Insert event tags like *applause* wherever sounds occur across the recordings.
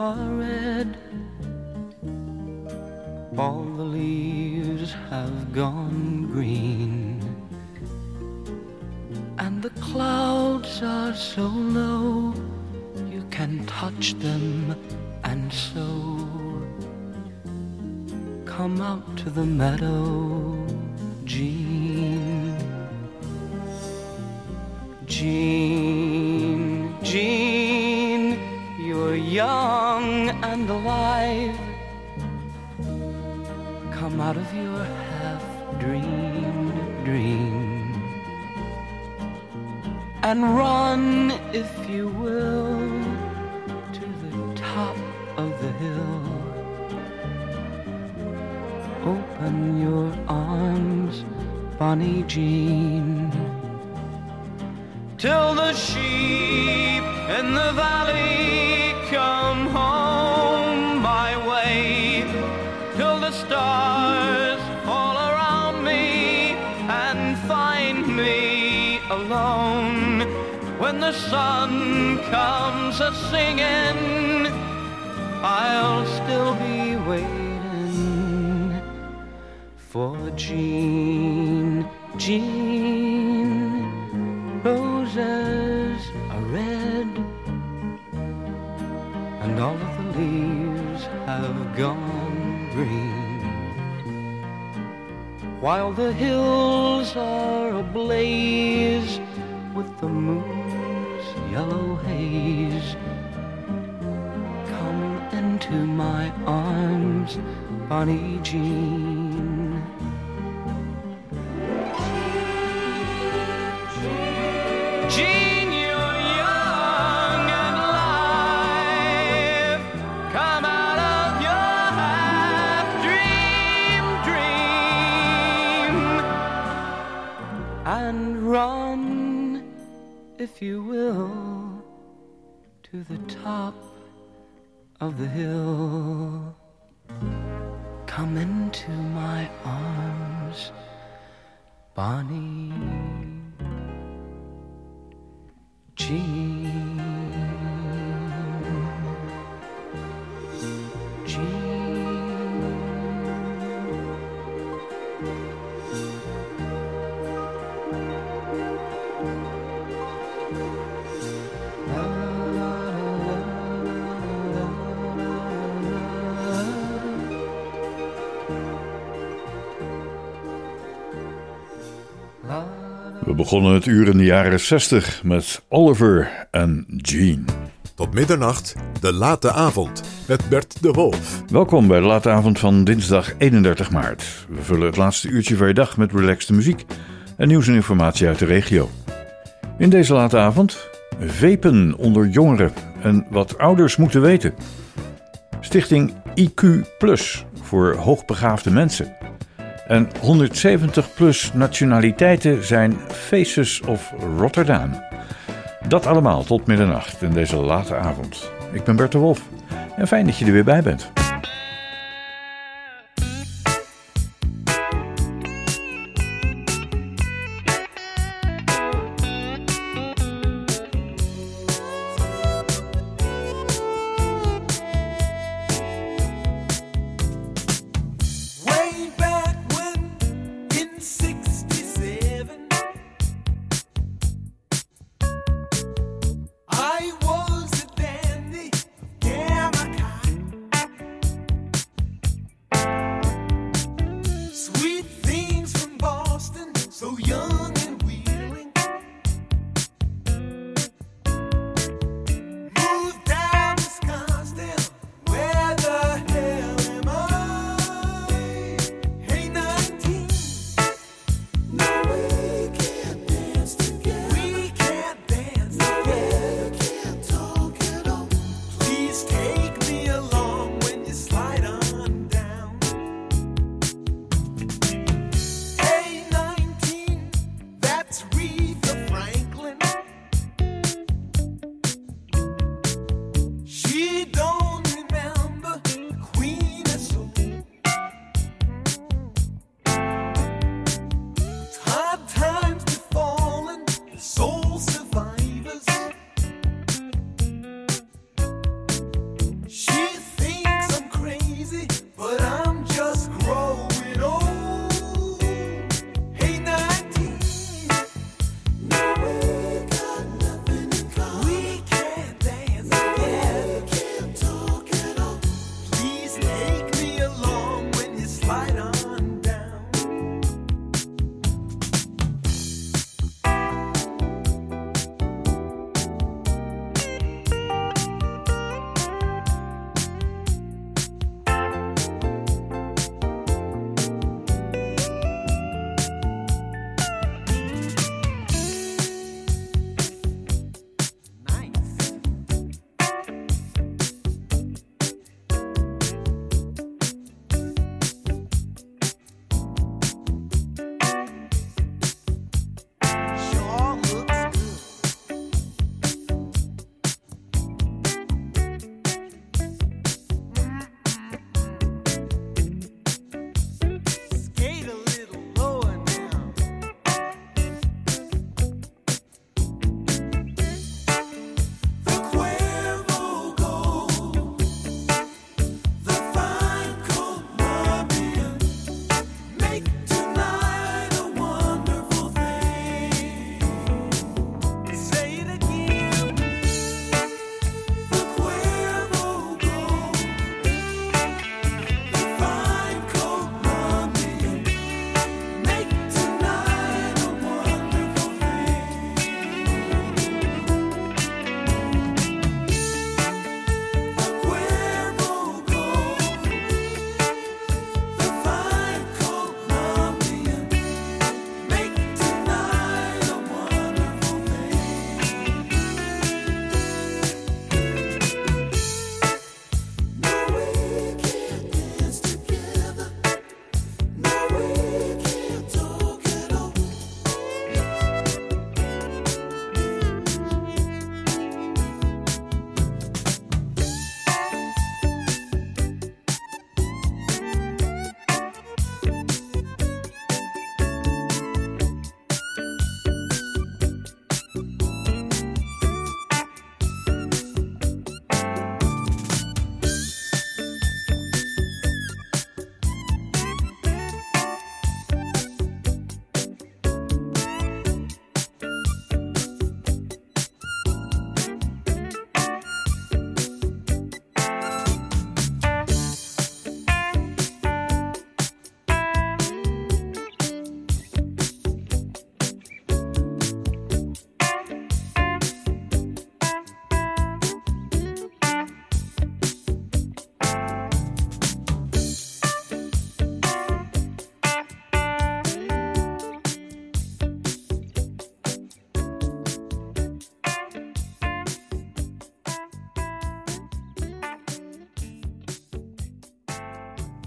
are red. And run, if you will, to the top of the hill. Open your arms, Bonnie Jean till the sheep in the valley the sun comes a singing, I'll still be waiting for Jean, Jean roses are red, and all of the leaves have gone green, while the hills are ablaze with the moon's yellow haze. Come into my arms, Bonnie Jean. Jean, and alive. If you will, to the top of the hill. Come into my arms, Bonnie. Begonnen het uur in de jaren 60 met Oliver en Jean. Tot middernacht, de late avond met Bert de Wolf. Welkom bij de late avond van dinsdag 31 maart. We vullen het laatste uurtje van je dag met relaxte muziek en nieuws en informatie uit de regio. In deze late avond vepen onder jongeren en wat ouders moeten weten. Stichting IQ Plus voor hoogbegaafde mensen. En 170 plus nationaliteiten zijn Faces of Rotterdam. Dat allemaal tot middernacht in deze late avond. Ik ben Bert de Wolf en fijn dat je er weer bij bent.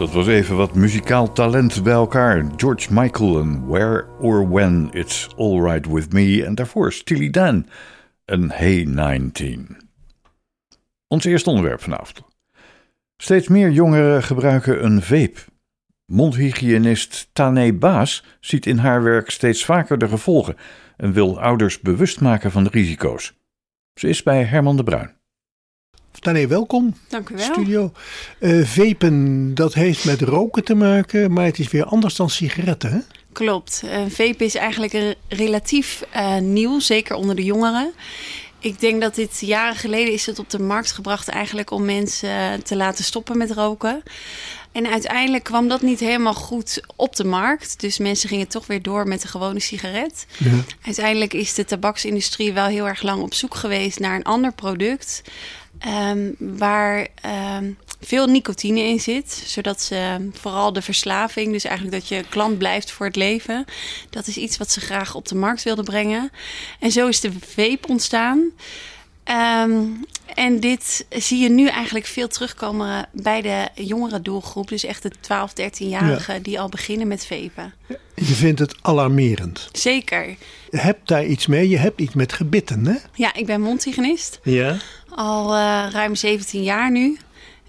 Dat was even wat muzikaal talent bij elkaar. George Michael en Where or When It's Alright With Me. En daarvoor Steely Dan en Hey 19. Ons eerste onderwerp vanavond. Steeds meer jongeren gebruiken een vape. Mondhygiënist Tane Baas ziet in haar werk steeds vaker de gevolgen en wil ouders bewust maken van de risico's. Ze is bij Herman de Bruin. Tane, welkom. Dank u wel. Studio. Eh vapen, dat heeft met roken te maken, maar het is weer anders dan sigaretten, hè? Klopt. Uh, is eigenlijk een relatief eh, nieuw, zeker onder de jongeren. Ik denk dat dit jaren geleden is het op de markt gebracht eigenlijk om mensen te laten stoppen met roken. En uiteindelijk kwam dat niet helemaal goed op de markt. Dus mensen gingen toch weer door met de gewone sigaret. Ja. Uiteindelijk is de tabaksindustrie wel heel erg lang op zoek geweest naar een ander product. Ehm, waar ehm, veel nicotine in zit. Zodat ze vooral de verslaving, dus eigenlijk dat je klant blijft voor het leven. Dat is iets wat ze graag op de markt wilden brengen. En zo is de vape ontstaan. Ehm, en dit zie je nu eigenlijk veel terugkomen bij de jongere doelgroep. Dus echt de 12, 13-jarigen die al beginnen met vapen. Je vindt het alarmerend. Zeker. Je hebt daar iets mee, je hebt iets met gebitten, hè? Ja, ik ben mondhygiënist. Ja. Al eh, ruim 17 jaar nu.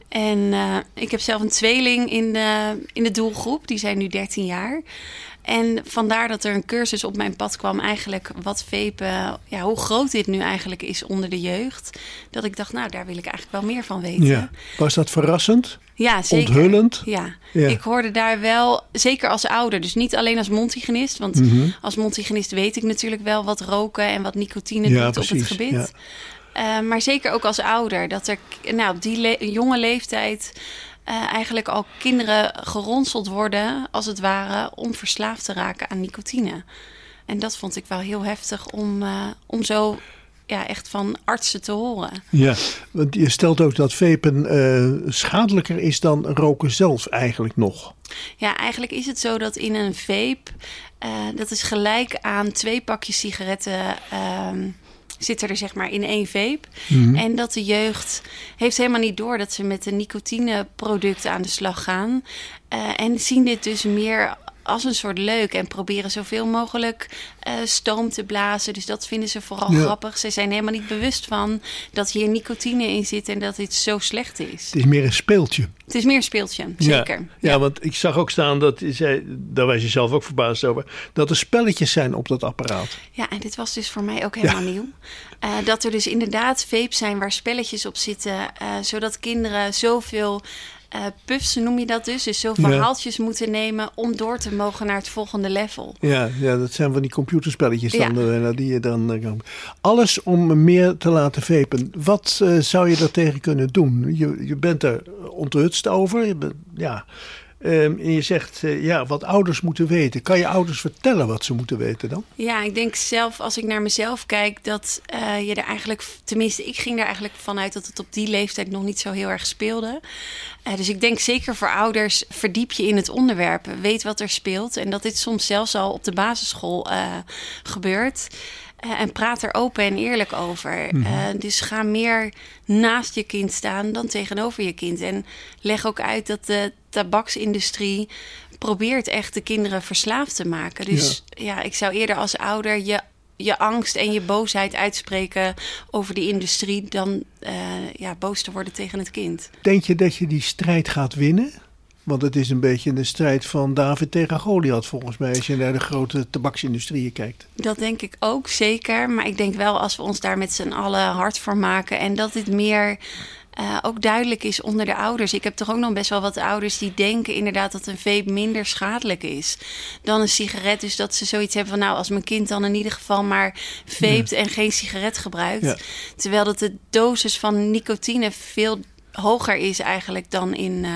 En eh, ik heb zelf een tweeling in de, in de doelgroep. Die zijn nu 13 jaar. En vandaar dat er een cursus op mijn pad kwam, eigenlijk wat vapen, ja, hoe groot dit nu eigenlijk is onder de jeugd. Dat ik dacht, nou, daar wil ik eigenlijk wel meer van weten. ja. Was dat verrassend? Ja, zeker. Onthullend? Ja. Ja. ik hoorde daar wel, zeker als ouder, dus niet alleen als mondhygiënist. Want Mhm. als mondhygiënist weet ik natuurlijk wel wat roken en wat nicotine Ja, doet op het gebied. Eh, maar zeker ook als ouder, dat er nou, op die le- jonge leeftijd eh, eigenlijk al kinderen geronseld worden, als het ware, om verslaafd te raken aan nicotine. En dat vond ik wel heel heftig om, eh, om zo ja, echt van artsen te horen. Ja, want je stelt ook dat vapen eh, schadelijker is dan roken zelf eigenlijk nog. Ja, eigenlijk is het zo dat in een vape, dat is gelijk aan twee pakjes sigaretten. ehm zitten er zeg maar in één vape. En dat de jeugd heeft helemaal niet door dat ze met de nicotineproducten aan de slag gaan. Eh, en zien dit dus meer als een soort leuk en proberen zoveel mogelijk eh, stoom te blazen. Dus dat vinden ze vooral Ja. grappig. Ze zijn helemaal niet bewust van dat hier nicotine in zit en dat dit zo slecht is. Het is meer een speeltje. Het is meer een speeltje, zeker. Ja, ja, want ik zag ook staan dat zei, daar was je zelf ook verbaasd over, dat er spelletjes zijn op dat apparaat. Ja, en dit was dus voor mij ook helemaal nieuw. Eh, dat er dus inderdaad vapes zijn waar spelletjes op zitten, eh, zodat kinderen zoveel eh puffs, noem je dat dus, dus zoveel Ja. haaltjes moeten nemen om door te mogen naar het volgende level. Ja, ja dat zijn van die computerspelletjes dan, Ja. eh, die je dan eh, kan. Alles om meer te laten vapen. Wat zou je daar tegen kunnen doen? Je, je bent er onthutst over. Je bent, ja. Ehm, en je zegt, eh, ja, wat ouders moeten weten. Kan je ouders vertellen wat ze moeten weten dan? Ja, ik denk zelf, als ik naar mezelf kijk, dat eh, je er eigenlijk, tenminste, ik ging er eigenlijk vanuit dat het op die leeftijd nog niet zo heel erg speelde. Eh, dus ik denk zeker voor ouders, verdiep je in het onderwerp, weet wat er speelt. En dat dit soms zelfs al op de basisschool gebeurt. Eh, en praat er open en eerlijk over. Eh, dus ga meer naast je kind staan dan tegenover je kind. En leg ook uit dat de tabaksindustrie probeert echt de kinderen verslaafd te maken. Dus ja, ik zou eerder als ouder je, je angst en je boosheid uitspreken over die industrie dan eh, ja, boos te worden tegen het kind. Denk je dat je die strijd gaat winnen? Want het is een beetje de strijd van David tegen Goliath volgens mij. Als je naar de grote tabaksindustrieën kijkt. Dat denk ik ook zeker. Maar ik denk wel als we ons daar met z'n allen hard voor maken en dat dit meer. eh, ook duidelijk is onder de ouders. Ik heb toch ook nog best wel wat ouders die denken inderdaad dat een vape minder schadelijk is dan een sigaret. Dus dat ze zoiets hebben van nou, als mijn kind dan in ieder geval maar vapet en geen sigaret gebruikt. Ja. Terwijl dat de dosis van nicotine veel hoger is eigenlijk dan in, eh,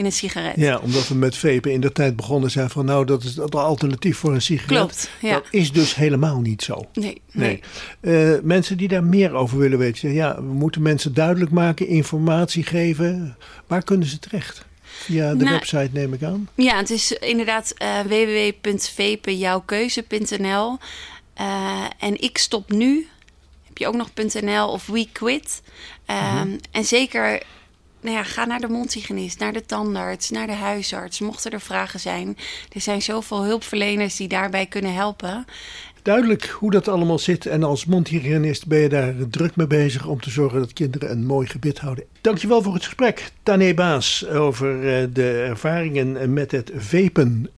in een sigaret. Ja, omdat we met vapen in de tijd begonnen zijn van nou, dat is het alternatief voor een sigaret. Klopt, ja. Dat is dus helemaal niet zo. Nee, nee. Nee. Eh, mensen die daar meer over willen weten, ja, we moeten mensen duidelijk maken, informatie geven. Waar kunnen ze terecht? Via de Nou, website neem ik aan. Ja, het is inderdaad. Eh, en ik stop nu. Heb je ook nog .nl of We Quit. Ehm, En zeker, nou ja, ga naar de mondhygiënist, naar de tandarts, naar de huisarts. Mochten er vragen zijn. Er zijn zoveel hulpverleners die daarbij kunnen helpen. Duidelijk hoe dat allemaal zit. En als mondhygiënist ben je daar druk mee bezig om te zorgen dat kinderen een mooi gebit houden. Dankjewel voor het gesprek, Tané Baas, over eh, de ervaringen met het vapen.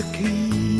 lucky.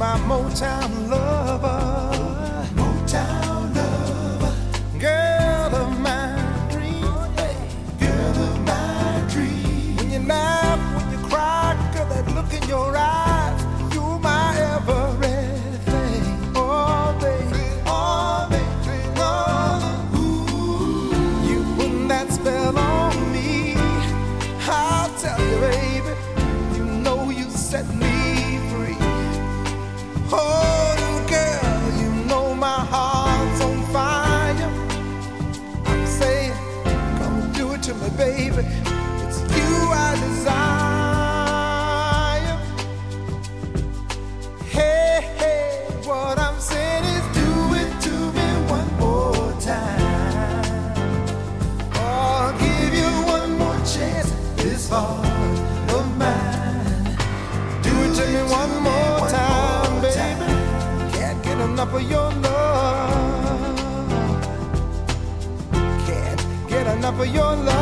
my Motown lover. for your love.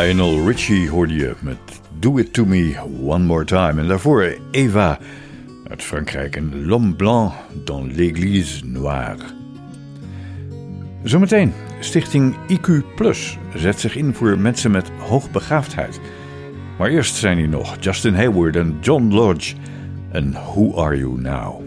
Lionel Richie hoorde je met Do It To Me One More Time. En daarvoor Eva uit Frankrijk en L'Homme Blanc dans l'Église Noire. Zometeen, stichting IQ Plus zet zich in voor mensen met hoogbegaafdheid. Maar eerst zijn hier nog Justin Hayward en John Lodge. En Who Are You Now?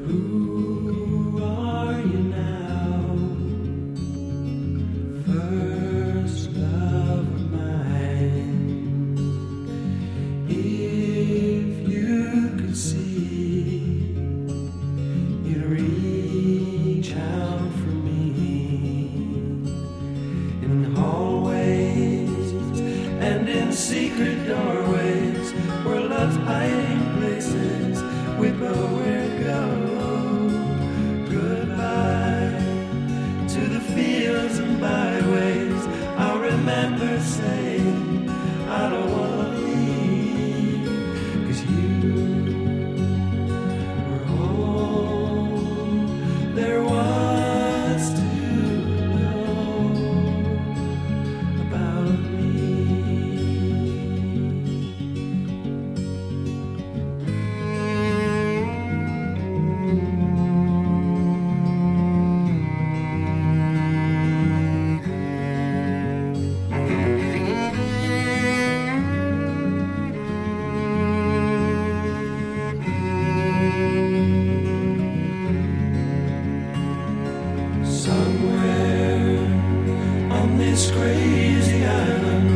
This crazy island,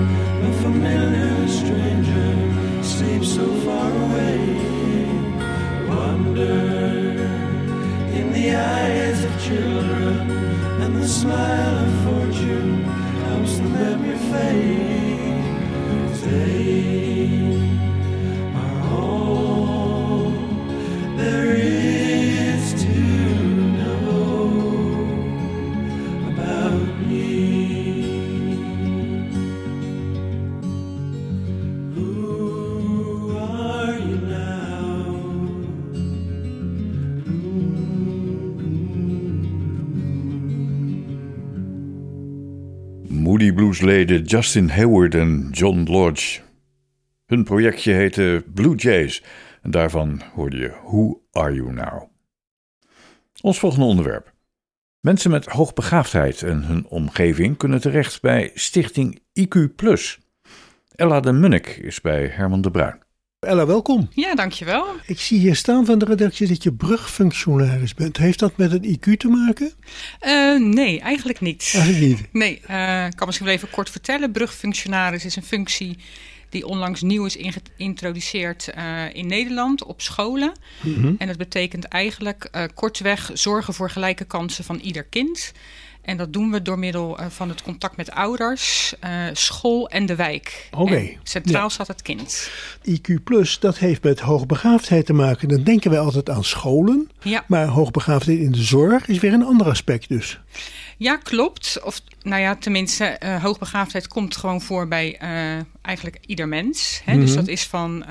a familiar stranger sleeps so far away. Wonder in the eyes of children, and the smile of fortune helps the memory fade. They Bluesleden Justin Hayward en John Lodge. Hun projectje heette Blue Jays en daarvan hoorde je Who Are You Now? Ons volgende onderwerp. Mensen met hoogbegaafdheid en hun omgeving kunnen terecht bij Stichting IQ+. Ella de Munnik is bij Herman de Bruin. Ella, welkom. Ja, dankjewel. Ik zie hier staan van de redactie dat je brugfunctionaris bent. Heeft dat met een IQ te maken? Eh, nee, eigenlijk niet. Eigenlijk niet. *laughs* Nee, eh, ik kan misschien wel even kort vertellen. Brugfunctionaris is een functie die onlangs nieuw is geïntroduceerd eh, in Nederland op scholen. En dat betekent eigenlijk kortweg zorgen voor gelijke kansen van ieder kind. En dat doen we door middel eh, van het contact met ouders, eh, school en de wijk. Oké. En Centraal Ja. staat het kind. IQ Plus, dat heeft met hoogbegaafdheid te maken. Dan denken wij altijd aan scholen. Ja. Maar hoogbegaafdheid in de zorg is weer een ander aspect dus. Ja, klopt. Of nou ja, tenminste, eh, hoogbegaafdheid komt gewoon voor bij eigenlijk ieder mens. Hè? Dus dat is van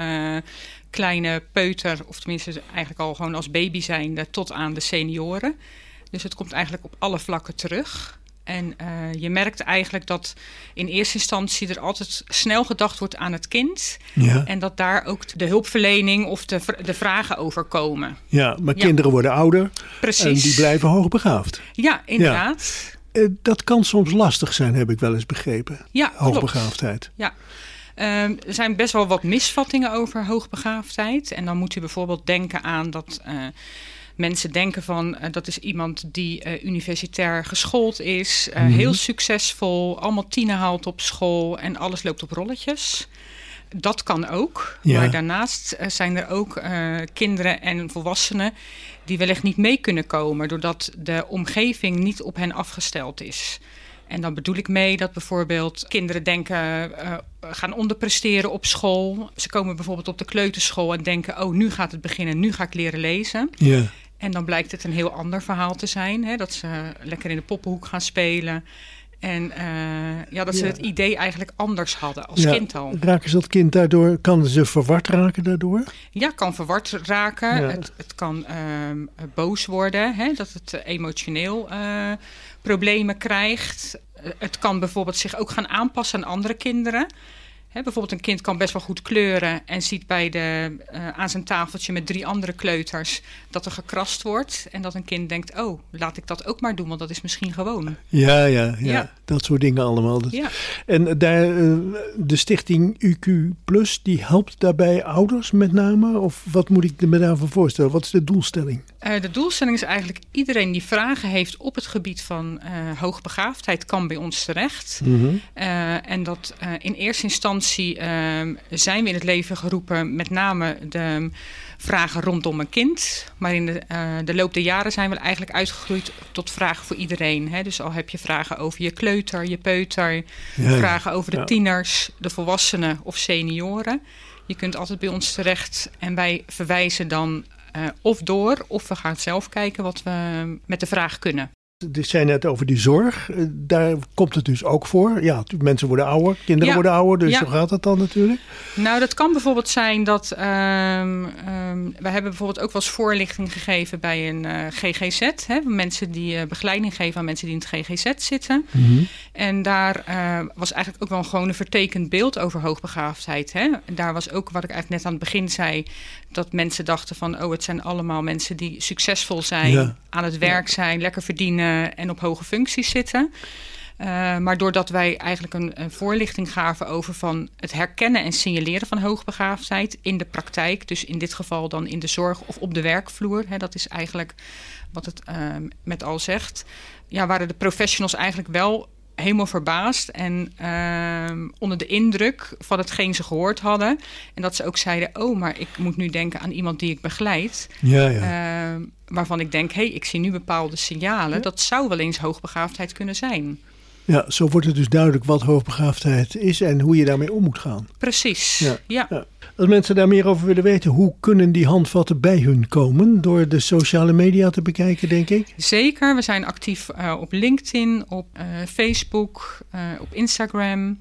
kleine peuter, of tenminste eigenlijk al gewoon als baby zijnde, tot aan de senioren. Dus het komt eigenlijk op alle vlakken terug. En eh, je merkt eigenlijk dat in eerste instantie er altijd snel gedacht wordt aan het kind. Ja, En dat daar ook de hulpverlening of de, de vragen over komen. ja maar Ja. kinderen worden ouder Precies. en die blijven hoogbegaafd. Ja, inderdaad. Eh, dat kan soms lastig zijn, heb ik wel eens begrepen. Ja, klopt. Hoogbegaafdheid. Ja. Ehm, er zijn best wel wat misvattingen over hoogbegaafdheid. En dan moet u bijvoorbeeld denken aan dat eh, mensen denken van eh, dat is iemand die eh, universitair geschoold is, eh, Mhm. heel succesvol, allemaal tienen haalt op school en alles loopt op rolletjes. Dat kan ook. Ja. Maar daarnaast zijn er ook kinderen en volwassenen die wellicht niet mee kunnen komen doordat de omgeving niet op hen afgesteld is. En dan bedoel ik mee dat bijvoorbeeld kinderen denken, gaan onderpresteren op school. Ze komen bijvoorbeeld op de kleuterschool en denken, oh nu gaat het beginnen, nu ga ik leren lezen. Ja. En dan blijkt het een heel ander verhaal te zijn. Hè? Dat ze lekker in de poppenhoek gaan spelen. En eh, ja, dat ze Ja. het idee eigenlijk anders hadden als Ja. kind al. Raken ze dat kind daardoor, kan ze verward raken daardoor? Ja, kan verward raken. Ja. Het, het kan ehm, boos worden. Hè? Dat het eh, emotioneel eh, problemen krijgt. Het kan bijvoorbeeld zich ook gaan aanpassen aan andere kinderen. Bijvoorbeeld een kind kan best wel goed kleuren en ziet bij de, eh, aan zijn tafeltje met drie andere kleuters dat er gekrast wordt. En dat een kind denkt, oh, laat ik dat ook maar doen, want dat is misschien gewoon. Ja, ja, ja, Ja. Dat soort dingen allemaal. Ja. En daar, eh, de stichting UQ Plus, die helpt daarbij ouders met name? Of wat moet ik me daarvan voorstellen? Wat is de doelstelling? Eh, de doelstelling is eigenlijk iedereen die vragen heeft op het gebied van eh, hoogbegaafdheid kan bij ons terecht. Eh, en dat in eerste instantie ehm, zijn we in het leven geroepen met name de vragen rondom een kind. Maar in de, eh, de loop der jaren zijn we eigenlijk uitgegroeid tot vragen voor iedereen. Hè? Dus al heb je vragen over je kleuter, je peuter, Ja, vragen over de Ja. tieners, de volwassenen of senioren. Je kunt altijd bij ons terecht en wij verwijzen dan eh, of door of we gaan zelf kijken wat we met de vraag kunnen. Dit zei net over die zorg. Eh, Daar komt het dus ook voor. Ja, mensen worden ouder, kinderen Ja. worden ouder, dus Ja. zo gaat het dan natuurlijk. Nou, dat kan bijvoorbeeld zijn dat. ehm ehm, we hebben bijvoorbeeld ook wel eens voorlichting gegeven bij een eh, GGZ. Hè, mensen die eh, begeleiding geven aan mensen die in het GGZ zitten. En daar was eigenlijk ook wel gewoon een vertekend beeld over hoogbegaafdheid. Hè. En daar was ook wat ik eigenlijk net aan het begin zei. Dat mensen dachten van, oh, het zijn allemaal mensen die succesvol zijn, Ja. aan het werk zijn, lekker verdienen en op hoge functies zitten. Eh, maar doordat wij eigenlijk een, een voorlichting gaven over van het herkennen en signaleren van hoogbegaafdheid in de praktijk, dus in dit geval dan in de zorg of op de werkvloer, hè, dat is eigenlijk wat het eh, met al zegt, ja, waren de professionals eigenlijk wel helemaal verbaasd en ehm, onder de indruk van hetgeen ze gehoord hadden. En dat ze ook zeiden, oh, maar ik moet nu denken aan iemand die ik begeleid. Ja, ja. Ehm, waarvan ik denk, hé, hey, ik zie nu bepaalde signalen. Dat zou wel eens hoogbegaafdheid kunnen zijn. ja, zo wordt het dus duidelijk wat hoogbegaafdheid is en hoe je daarmee om moet gaan. Precies, Ja. ja. Ja. Als mensen daar meer over willen weten, hoe kunnen die handvatten bij hun komen? Door de sociale media te bekijken, denk ik. Zeker, we zijn actief eh, op LinkedIn, op eh, Facebook, eh, op Instagram.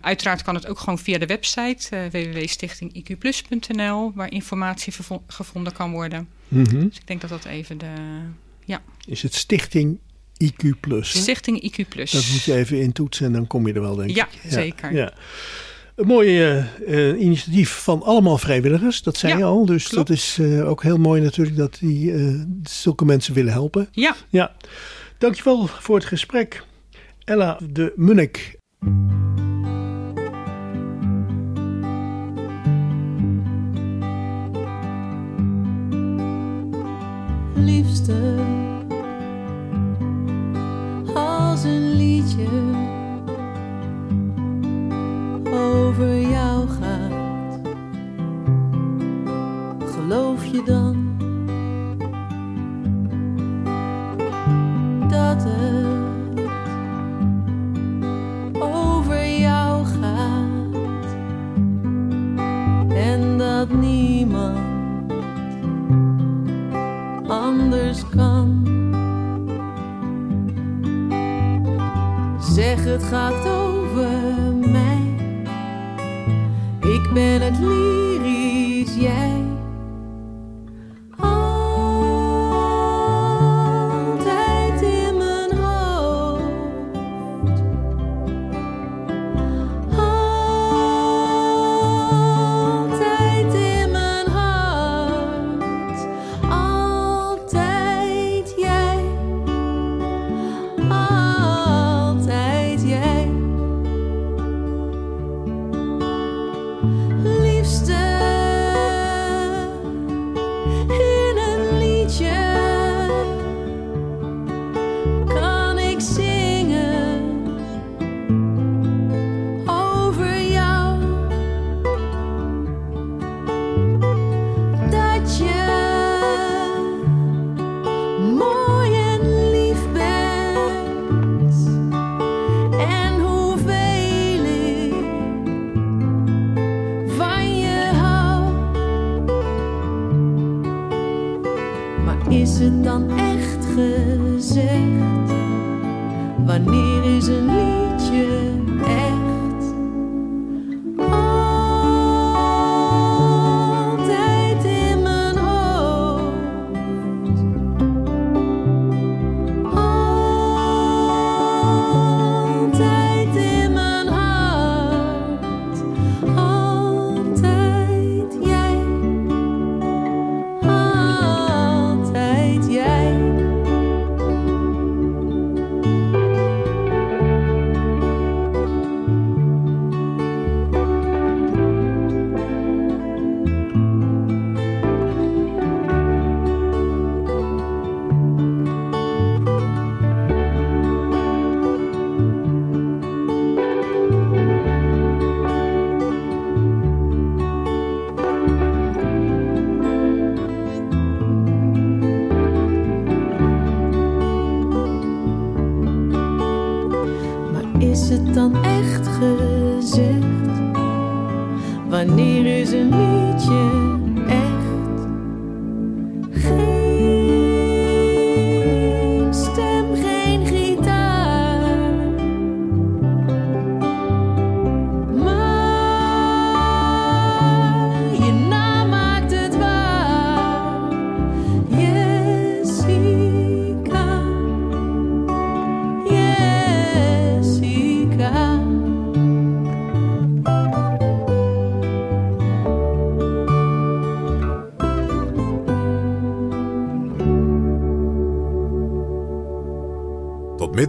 Uiteraard kan het ook gewoon via de website www.stichtingiqplus.nl, waar informatie gevonden kan worden. Mhm. Dus ik denk dat dat even de ja, Is het Stichting IQ Plus? Stichting IQ Plus. Dat moet je even intoetsen en dan kom je er wel, denk Ja, ik. zeker. Ja. Een mooi eh, initiatief van allemaal vrijwilligers, dat zei Ja, je al. Dus klopt. dat is eh, ook heel mooi natuurlijk dat die eh, zulke mensen willen helpen. Ja, Ja, dankjewel voor het gesprek. Ella de Munnik. liefste als een liedje over jou gaat. Geloof je dan dat het over jou gaat en dat niemand anders kan. Zeg het gaat over ben het lyrisch, jij.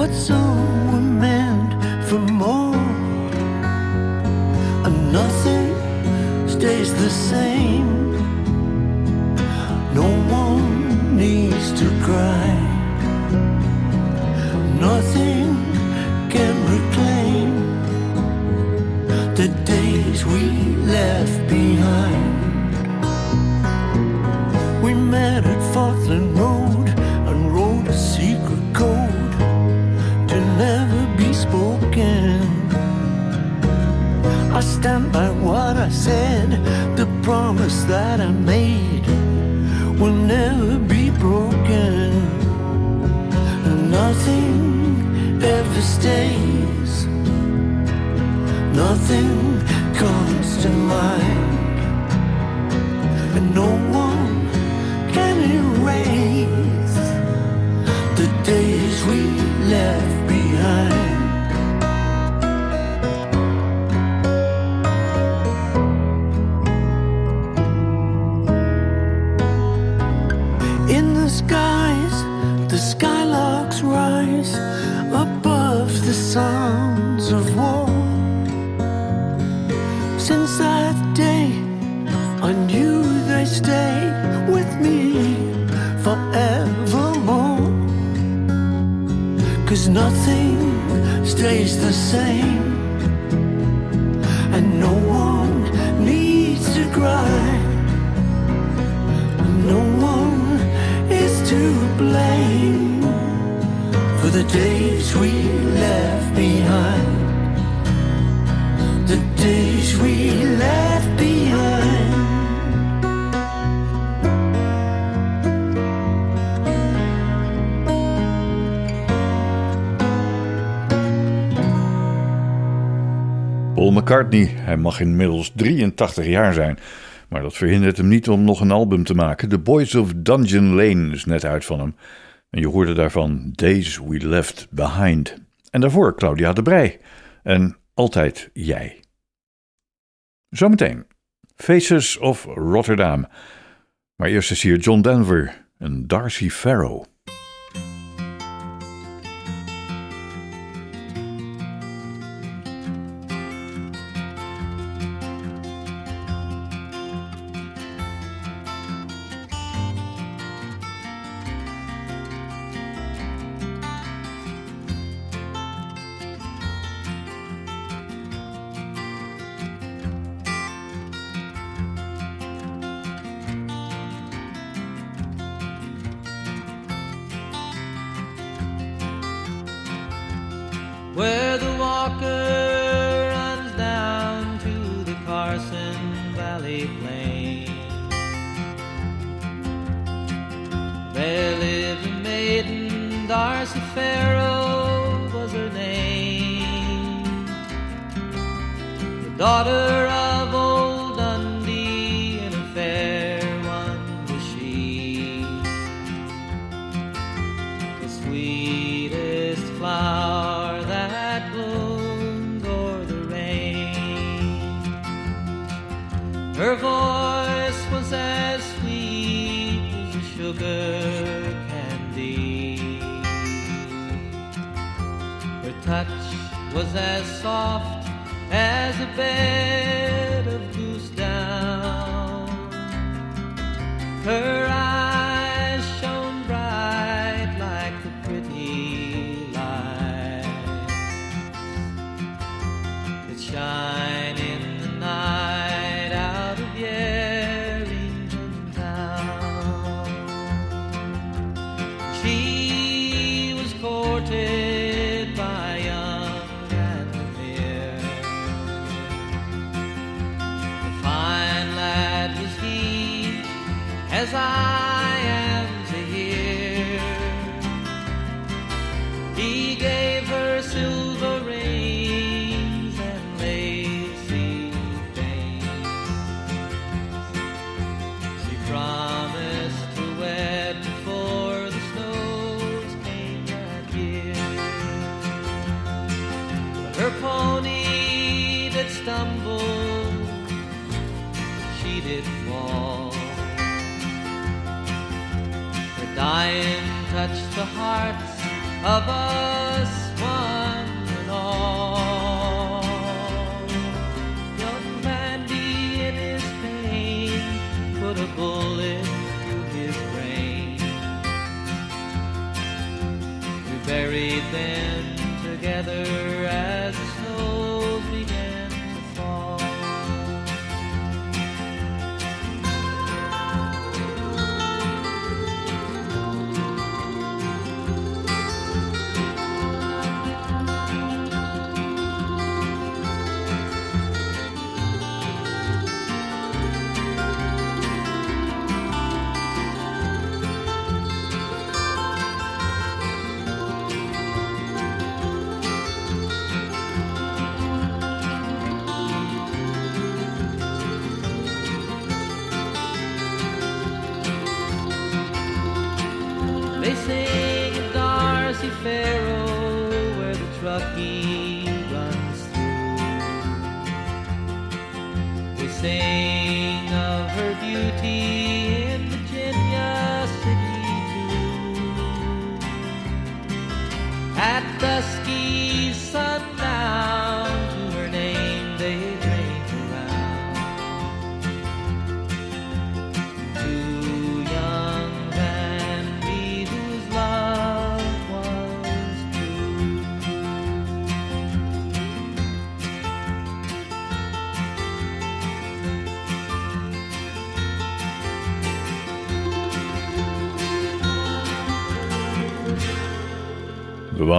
but some were meant for more. And nothing stays the same. McCartney. Hij mag inmiddels 83 jaar zijn. Maar dat verhindert hem niet om nog een album te maken. The Boys of Dungeon Lane is net uit van hem. En je hoorde daarvan Days We Left Behind. En daarvoor Claudia de Brij. En Altijd Jij. Zometeen. Faces of Rotterdam. Maar eerst is hier John Denver en Darcy Farrow. Touch was as soft as a bed of goose down. Her eyes the hearts of us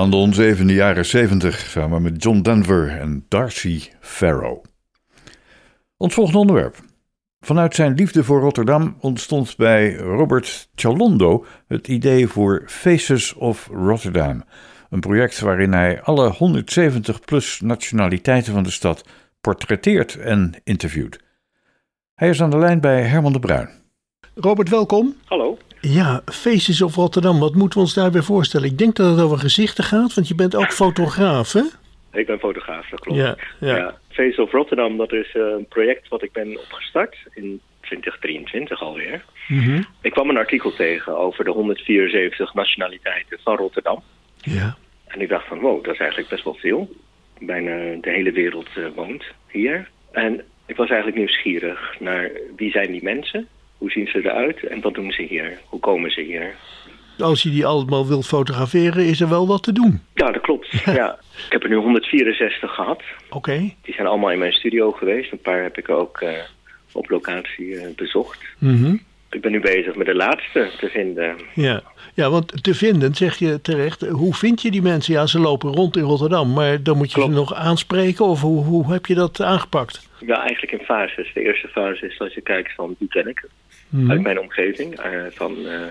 Ons even in de jaren 70 samen met John Denver en Darcy Farrow. Ons volgende onderwerp. Vanuit zijn liefde voor Rotterdam ontstond bij Robert Chalondo het idee voor Faces of Rotterdam. Een project waarin hij alle 170 plus nationaliteiten van de stad portretteert en interviewt. Hij is aan de lijn bij Herman de Bruin. Robert, welkom. Hallo. Ja, Faces of Rotterdam, wat moeten we ons daarbij voorstellen? Ik denk dat het over gezichten gaat, want je bent ook fotograaf, hè? Ik ben fotograaf, dat klopt. Ja, ja. Face of Rotterdam, dat is eh, een project wat ik ben opgestart in 2023 alweer. Mhm. Ik kwam een artikel tegen over de 174 nationaliteiten van Rotterdam. Ja. En ik dacht van, wow, dat is eigenlijk best wel veel. Bijna de hele wereld eh, woont hier. En ik was eigenlijk nieuwsgierig naar wie zijn die mensen? Hoe zien ze eruit? En wat doen ze hier? Hoe komen ze hier? Als je die allemaal wilt fotograferen, is er wel wat te doen. Ja, dat klopt. *laughs* Ja. Ik heb er nu 164 gehad. Oké. Die zijn allemaal in mijn studio geweest. Een paar heb ik ook eh, op locatie eh, bezocht. Mhm. Ik ben nu bezig met de laatste te vinden. Ja. ja, want te vinden, zeg je terecht, hoe vind je die mensen? Ja, ze lopen rond in Rotterdam, maar dan moet je ze nog aanspreken of hoe, hoe heb je dat aangepakt? Ja, eigenlijk in fases. De eerste fase is als je kijkt van wie ken ik Mhm. uit mijn omgeving. eh, van eh,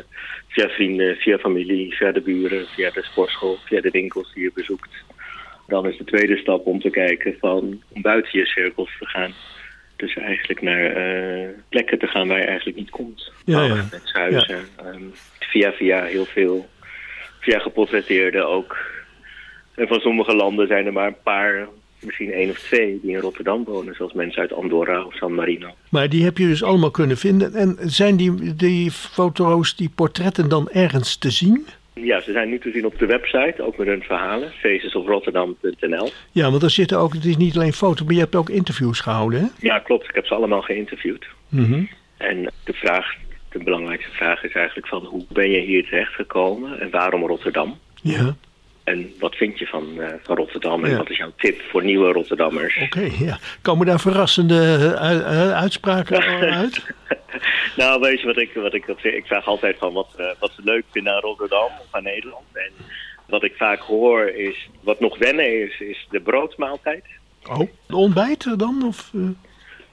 via vrienden, via familie, via de buren, via de sportschool, via de winkels die je bezoekt. Dan is de tweede stap om te kijken van om buiten je cirkels te gaan. Dus eigenlijk naar eh, plekken te gaan waar je eigenlijk niet komt. Ja, ja. Mensenhuizen. ehm, via via heel veel. Via geportretteerden ook. En van sommige landen zijn er maar een paar, misschien één of twee, die in Rotterdam wonen. Zoals mensen uit Andorra of San Marino. Maar die heb je dus allemaal kunnen vinden. En zijn die, die foto's, die portretten dan ergens te zien? Ja, ze zijn nu te zien op de website, ook met hun verhalen. Facesofrotterdam.nl Ja, want er zitten ook, het is niet alleen foto, maar je hebt ook interviews gehouden, hè? Ja, klopt. Ik heb ze allemaal geïnterviewd. Mhm. En de vraag, de belangrijkste vraag is eigenlijk van hoe ben je hier terechtgekomen en waarom Rotterdam? Ja, En wat vind je van, eh, van Rotterdam en Ja. wat is jouw tip voor nieuwe Rotterdammers? oké. ja. Komen daar verrassende eh, eh, uitspraken *laughs* uit? Nou, weet je wat ik, wat ik, wat ik vraag altijd van wat, wat ze leuk vinden aan Rotterdam of aan Nederland. En wat ik vaak hoor is, wat nog wennen is, is de broodmaaltijd. Oh, de ontbijt dan? Of?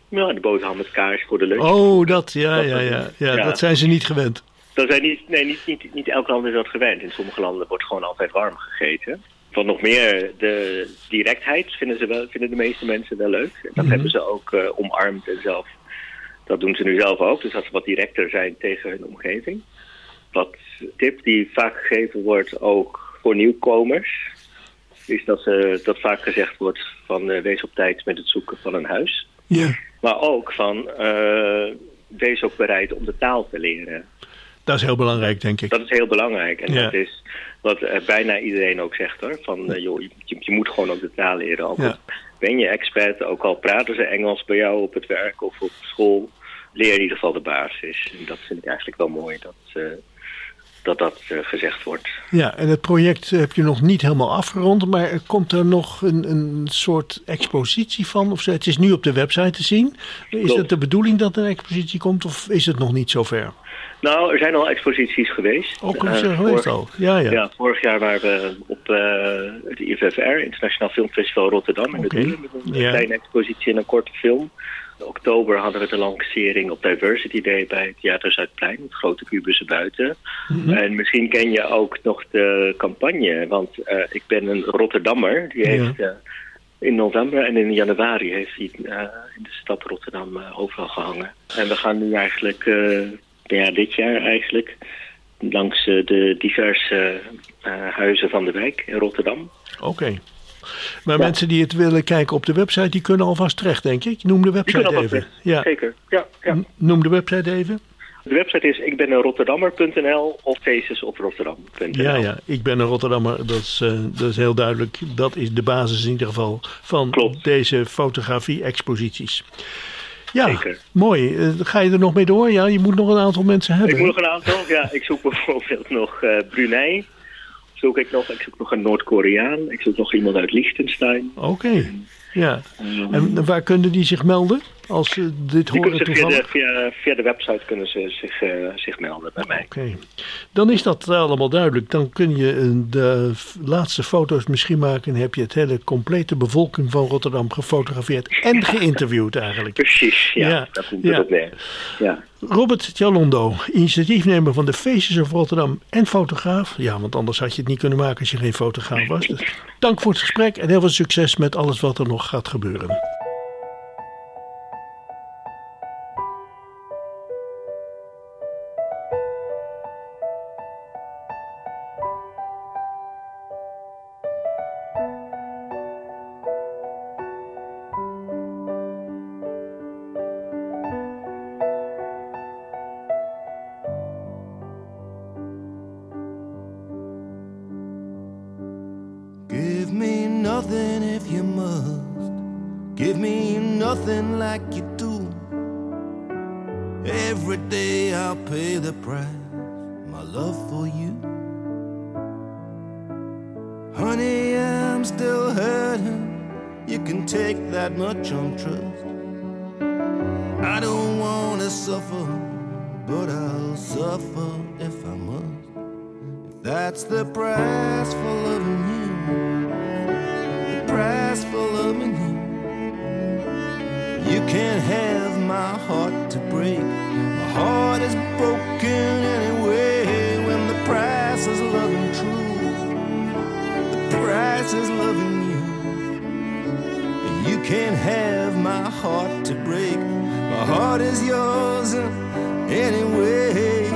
Ja, de boterham met kaas voor de lunch. Oh, dat, ja, ja, ja, ja. Ja. Dat zijn ze niet gewend. Dat zijn niet, nee, niet, niet, niet elk land is dat gewend. In sommige landen wordt gewoon altijd warm gegeten. Wat nog meer, de directheid vinden, ze wel, vinden de meeste mensen wel leuk. En dat Mhm. hebben ze ook eh, omarmd en zelf. Dat doen ze nu zelf ook. Dus dat ze wat directer zijn tegen hun omgeving. Wat tip die vaak gegeven wordt ook voor nieuwkomers. Is dat, ze, dat vaak gezegd wordt van eh, wees op tijd met het zoeken van een huis. Ja, Maar ook van eh, wees ook bereid om de taal te leren. Dat is heel belangrijk, denk ik. Dat is heel belangrijk. En Ja. dat is wat eh, bijna iedereen ook zegt hoor. Van eh, joh, je, je moet gewoon ook de taal leren. Ook Ja. ben je expert, ook al praten ze Engels bij jou op het werk of op school. Leer in ieder geval de basis. En dat vind ik eigenlijk wel mooi dat eh, dat, dat gezegd wordt. Ja, en het project heb je nog niet helemaal afgerond, maar komt er nog een, een soort expositie van? Of? Het is nu op de website te zien. Is het de bedoeling dat er een expositie komt of is het nog niet zover? Nou, er zijn al exposities geweest. Ook al Eh, is er geweest vorig- al. Ja, ja. Ja, vorig jaar waren we op eh, het IFFR, Internationaal Filmfestival Rotterdam. In Oké. de Doelen, met een Ja. kleine expositie en een korte film. In oktober hadden we de lancering op Diversity Day bij het Theater Zuidplein, het grote kubussen buiten. Mhm. En misschien ken je ook nog de campagne, want eh, ik ben een Rotterdammer. Die heeft eh, in november en in januari heeft hij eh, in de stad Rotterdam eh, overal gehangen. En we gaan nu eigenlijk, eh, ja, dit jaar eigenlijk, langs eh, de diverse eh, huizen van de wijk in Rotterdam. Oké. Maar mensen die het willen kijken op de website, die kunnen alvast terecht, denk ik. Noem de website even. Ja. Zeker, ja. ja. Noem de website even. De website is ikbenenrotterdammer.nl of thesisofrotterdam.nl. Ja, ja. Ik ben een Rotterdammer. Dat is, eh, dat is heel duidelijk. Dat is de basis in ieder geval van deze fotografie-exposities. Ja, Zeker. mooi. Eh, ga je er nog mee door? Ja, je moet nog een aantal mensen hebben. Ik moet nog een aantal. Ja, ik zoek *laughs* bijvoorbeeld nog eh Brunei. Zoek ik nog. Ik zoek nog een Noord-Koreaan. Ik zoek nog iemand uit Liechtenstein. Oké, ja. Ehm, En waar kunnen die zich melden als ze dit die horen via de, toevallig? via, via de website kunnen ze zich, eh, zich melden bij mij. Oké, dan is dat allemaal duidelijk. Dan kun je de laatste foto's misschien maken en heb je het hele complete bevolking van Rotterdam gefotografeerd en geïnterviewd eigenlijk. Precies, ja. Ja, Daar komt ja. het neer. Ja. Robert Jalondo, initiatiefnemer van de Faces of Rotterdam en fotograaf. Ja, want anders had je het niet kunnen maken als je geen fotograaf was. Dus dank voor het gesprek en heel veel succes met alles wat er nog gaat gebeuren. Suffer, but I'll suffer if I must. If that's the price for loving you, the price for loving you. You can't have my heart to break. My heart is broken anyway when the price is loving true. The price is loving you. You can't have my heart to break. My heart is yours uh, anyway.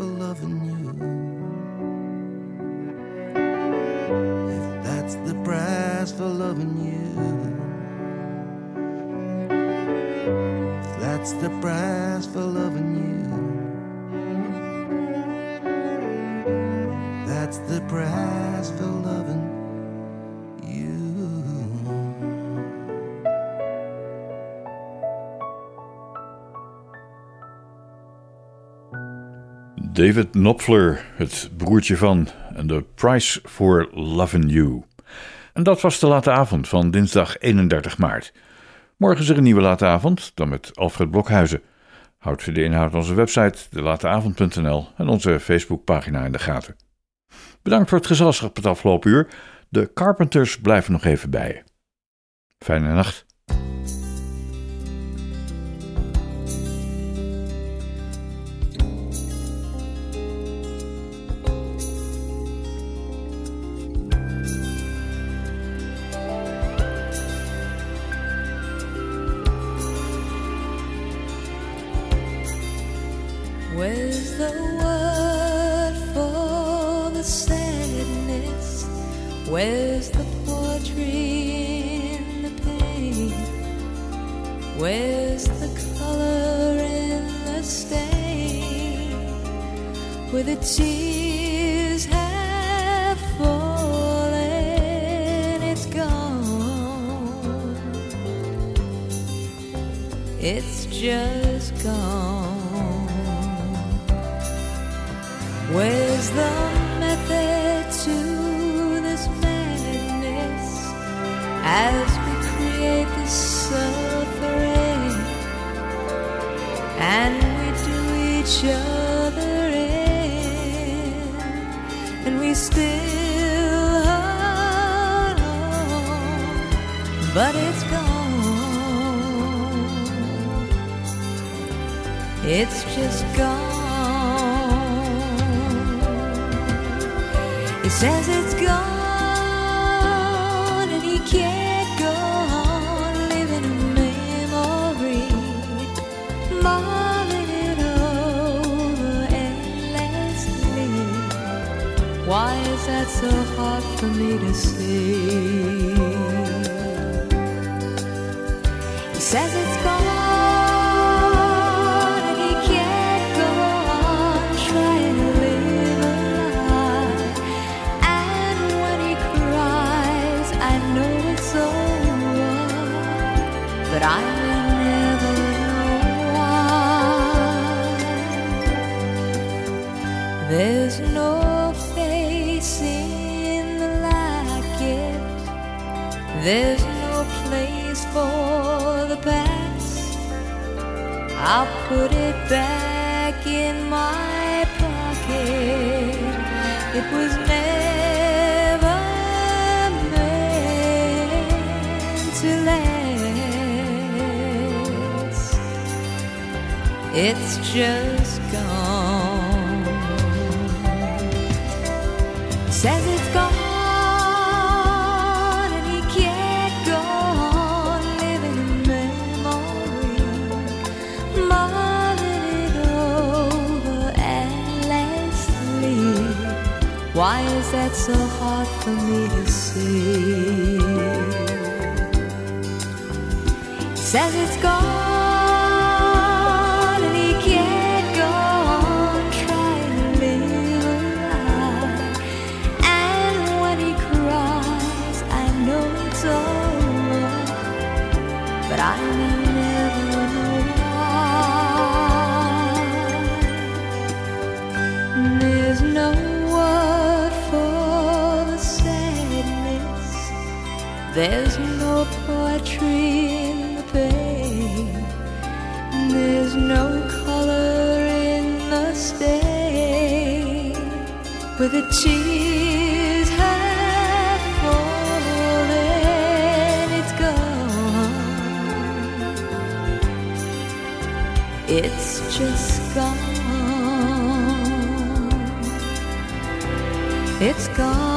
For loving you. If that's the price for loving you. If that's the price for loving you. David Knopfler, het broertje van en The Price for Lovin' You. En dat was de late avond van dinsdag 31 maart. Morgen is er een nieuwe late avond, dan met Alfred Blokhuizen. Houd voor de inhoud onze website, delateavond.nl en onze Facebookpagina in de gaten. Bedankt voor het gezelschap het afgelopen uur. De Carpenters blijven nog even bij je. Fijne nacht. Tears have fallen, it's gone. It's just gone. Where's the method to this madness as we create this suffering and we do each other Why is that so hard for me to see? Says it's gone. where the tears have fallen, it's gone. It's just gone. It's gone.